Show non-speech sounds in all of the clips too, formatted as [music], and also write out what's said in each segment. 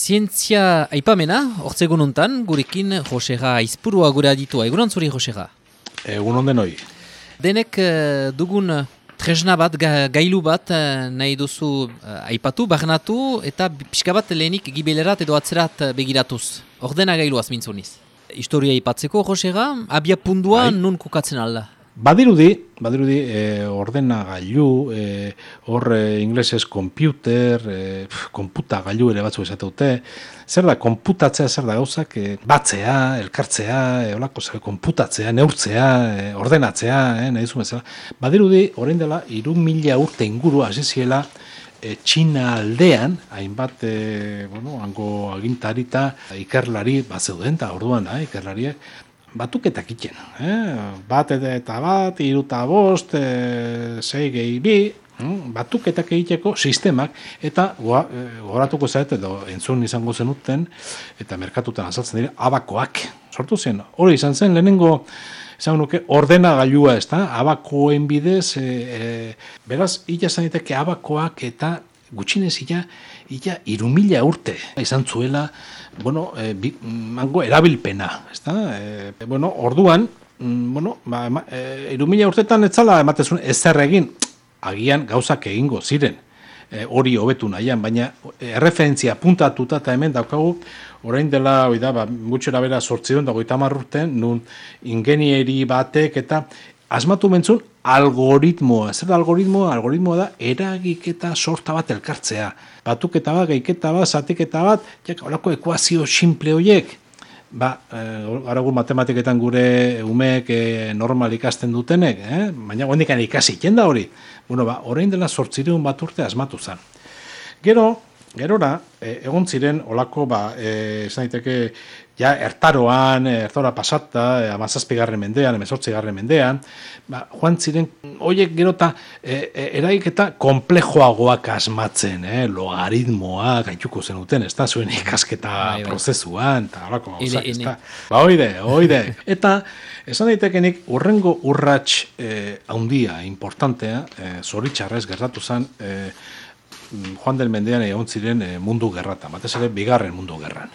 Zientzia aipamena, hortzegun untan, gurekin Josega Aizpurua gure aditua. Egunon zuri, Josega? Egunon denoi. Denek uh, dugun tresna bat, ga, gailu bat uh, nahi duzu uh, aipatu, barnatu, eta pixka bat lehenik gibelerat edo atzerat begiratuz. Ordena gailu azmintzuniz. Historia aipatzeko, Josega, abia pundua bai. nun kukatzen alda? Badirudi, badirudi e, ordena gailu, e, hor e, inglesez computer, e, komputa gailu ere batzu esate zer da, konputatzea zer da gauzak, e, batzea, elkartzea, e, olako zer, konputatzea, neurtzea, e, ordenatzea, e, nahi zuen Badirudi, orain dela, irun mila urte inguru aziziela, e, Txina aldean, hainbat, e, bueno, hango agintarita, ikerlari, bat zeuden, eta orduan, da, ikerlariak, batuketak iten. Eh? Bat eta bat, iruta bost, e, zei gehi bi, hm? batuketak egiteko sistemak, eta eh, goratuko zaret, edo entzun izango zenuten, eta merkatutan azaltzen dira, abakoak. Sortu zen, hori izan zen, lehenengo, esan nuke, ordena gailua ez da, abakoen bidez, e, beraz, illa zaniteke abakoak eta gutxinez illa, illa irumila urte izan zuela, bueno, e, bi, mango erabilpena, ez da? E, bueno, orduan, mm, bueno, ba, ema, e, irumila urtetan etzala ematezun ezer egin, agian gauzak egingo ziren, hori hobetu nahian, baina erreferentzia puntatuta eta hemen daukagu, orain dela, oida, ba, gutxera bera sortzion, dago itamarrurten, nun ingenieri batek eta asmatu mentzun algoritmoa. Zer da algoritmoa? Algoritmoa da eragiketa sorta bat elkartzea. Batuketa bat, gaiketa bat, zatiketa bat, jak, horako ekuazio simple horiek. Ba, e, garagun matematiketan gure umeek e, normal ikasten dutenek, eh? baina gondik ikasi da hori. Bueno, ba, orain dela sortzireun bat urte asmatu zen. Gero, Gerora, e, egon ziren, olako, ba, e, esan daiteke, ja, ertaroan, e, ertaroa pasata, e, amazazpigarren mendean, emezortzigarren mendean, ba, joan ziren, oiek gerota, e, e, eraik eta komplejoagoak asmatzen, e, logaritmoa, gaituko zenuten, ez da, zuen ikasketa bai, bai. prozesuan, eta olako, ozak, ez da. Ba, oide, oide. Eta, esan daitekenik, urrengo urrats e, haundia, importantea, e, zoritxarrez gertatu zen, e, joan del mendean egon ziren e, mundu gerrata, batez ere bigarren mundu gerran.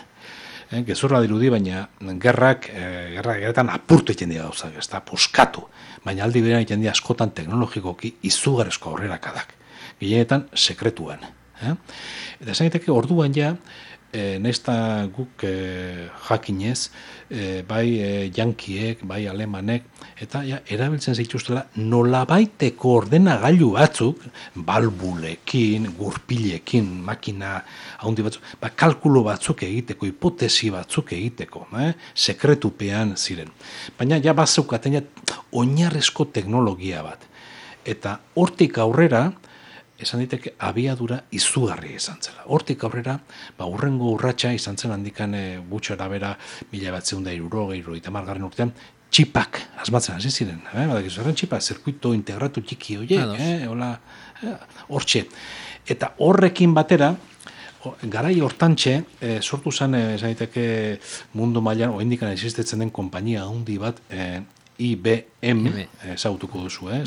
E, gezurra dirudi, baina gerrak, e, gerrak gerretan apurtu egiten dira gauzak, ez da, puskatu, baina aldi berean egiten dira askotan teknologikoki izugarezko aurrerakadak, gehienetan sekretuan. E? Eta esan orduan ja, e, nesta guk e, jakinez, e, bai e, jankiek, bai alemanek, eta ja, erabiltzen zituztela nolabaiteko ordena gailu batzuk, balbulekin, gurpilekin, makina haundi batzuk, ba, kalkulo batzuk egiteko, hipotesi batzuk egiteko, eh? sekretupean ziren. Baina ja bazeukaten ja, oinarrezko teknologia bat. Eta hortik aurrera, esan diteke abiadura izugarri izan zela. Hortik aurrera, ba, urrengo urratsa izan zen handikan e, gutxora bera mila bat zeunda iruro, gehiru, urtean, txipak, asmatzen hasi ziren. Eh? Badak izan txipak, zirkuito integratu txiki horiek, eh? hola, eh? hortxe. Eta horrekin batera, garai hortantxe, e, sortu zen, e, esan diteke mundu mailan, oindikan existetzen den konpainia handi bat, e, IBM, ezagutuko duzu, eh,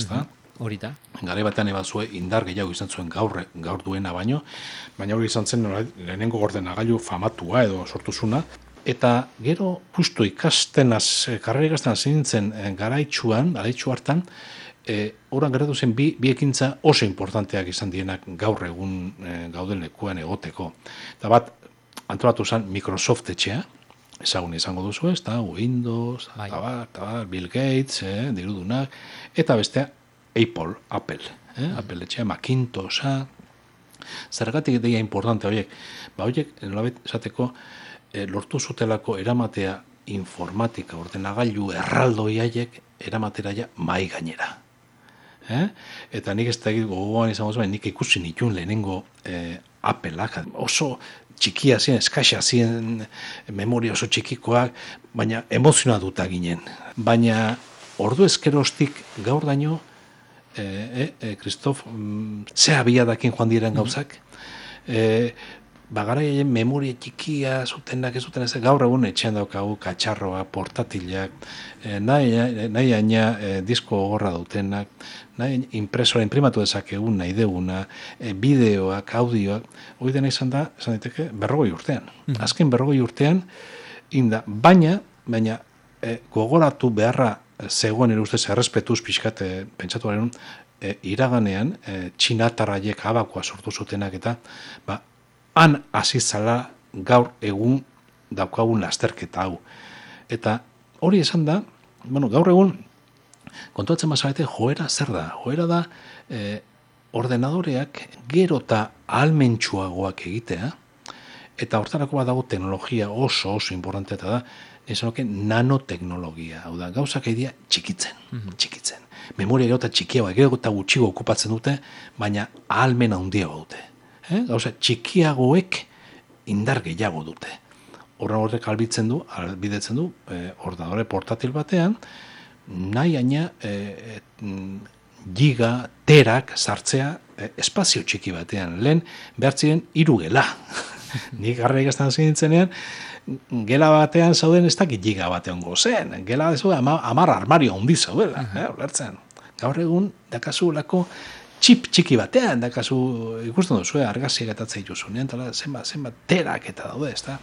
ez da? Gare batean ebazue indar gehiago izan zuen gaur, gaur duena baino, baina hori izan zen lehenengo gordena gailu famatua edo sortuzuna. Eta gero justu ikasten az, karrera ikasten zintzen e, garaitxuan, garaitxu hartan, e, oran geratu zen bi, bi ekintza oso importanteak izan dienak gaur egun e, gauden lekuan egoteko. Eta bat, antolatu zen Microsoft etxea, ezagun izango duzu ez, eta Windows, bai. Bill Gates, eh, dirudunak, eta bestea Apple, Apple, eh? Mm. Apple etxea, Macintosha, zergatik deia importante horiek, ba horiek, nolabet, esateko, e, lortu zutelako eramatea informatika, ordenagailu erraldoi haiek, eramatera ja mai gainera. Eh? Eta nik ez da gogoan izango zuen, nik ikusi nituen lehenengo e, Appleak, oso txikia ziren, eskaxa ziren, memoria oso txikikoak, baina emozionatuta ginen. Baina ordu ezkerostik gaur daño, eh, eh, Kristof, mm, ze abia dakin joan diren gauzak, eh, bagaraien memoria txikia zutenak ez zuten ez gaur egun etxean daukagu katxarroa, portatilak, e, nahi, nahi aina e, disko gorra dutenak, nahi impresora imprimatu dezakegun nahi deguna, e, bideoak, audioak, hori dena izan da, esan diteke, berrogoi urtean. Mm Azken berrogoi urtean, inda, baina, baina, e, gogoratu beharra zegoen ere ustez errespetuz pixkate pentsatu garen, e, iraganean, e, txinatarraiek abakoa sortu zutenak eta, ba, han hasi zala gaur egun daukagun lasterketa hau. Eta hori esan da, bueno, gaur egun, kontuatzen mazarete, joera zer da? Joera da, e, ordenadoreak gero eta almentsuagoak egitea, eta hortarako badago teknologia oso oso importantea da, esan oke nanoteknologia, hau da, gauzak egia txikitzen, mhm. txikitzen. Memoria gero eta txikiagoa, gero eta gutxigo okupatzen dute, baina ahalmen handiago dute eh? gauza, txikiagoek indar gehiago dute. Horren horrek albitzen du, albidetzen du, eh, ordadore portatil batean, nahi aina eh, giga, terak sartzea eh, espazio txiki batean. Lehen, behartzien iru gela. [laughs] Nik garra ikastan zinitzenean, gela batean zauden ez dakit giga batean gozen. Gela ez amar armario handi zaudela. Eh, Gaur egun, dakazu lako, txip txiki batean, da kasu ikusten duzu, argazia gatatzen dituzu, zenbat, zenbat terak eta daude, ez da?